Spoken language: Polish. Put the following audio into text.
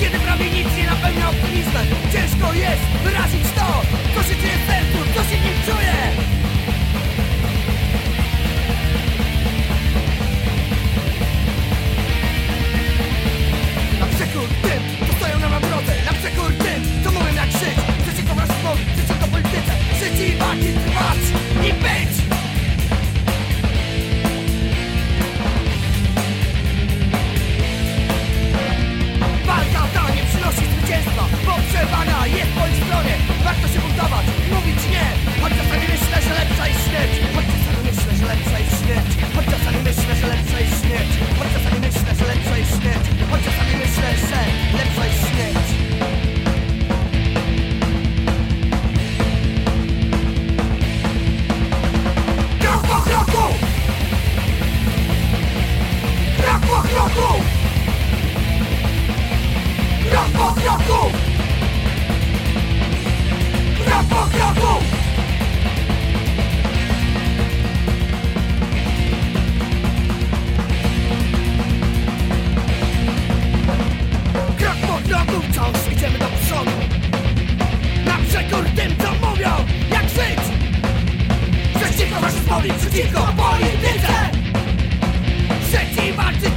Kiedy prawie Kraków! Kraków, Kraków! Kraków, Kraków! Kraków, Kraków, wciąż idziemy do przodu Na przekór tym, co mówią, jak żyć Przeciwko faszyzmowi, przeciwko polityce Przeciw walce